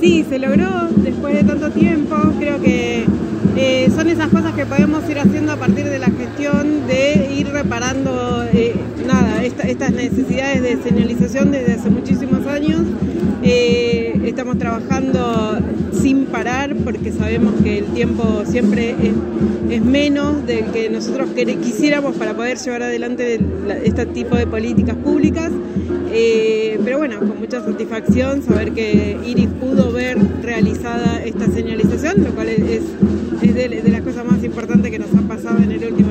Sí, se logró después de tanto tiempo. Creo que eh, son esas cosas que podemos ir haciendo a partir de la gestión, de ir reparando eh, nada, estas necesidades de señalización desde hace muchísimos años. Eh, estamos trabajando sin parar porque sabemos que el tiempo siempre es, menos del que nosotros quisiéramos para poder llevar adelante este tipo de políticas públicas. Bueno, con mucha satisfacción saber que Iris pudo ver realizada esta señalización, lo cual es es de, las cosas más importantes que nos han pasado en el último.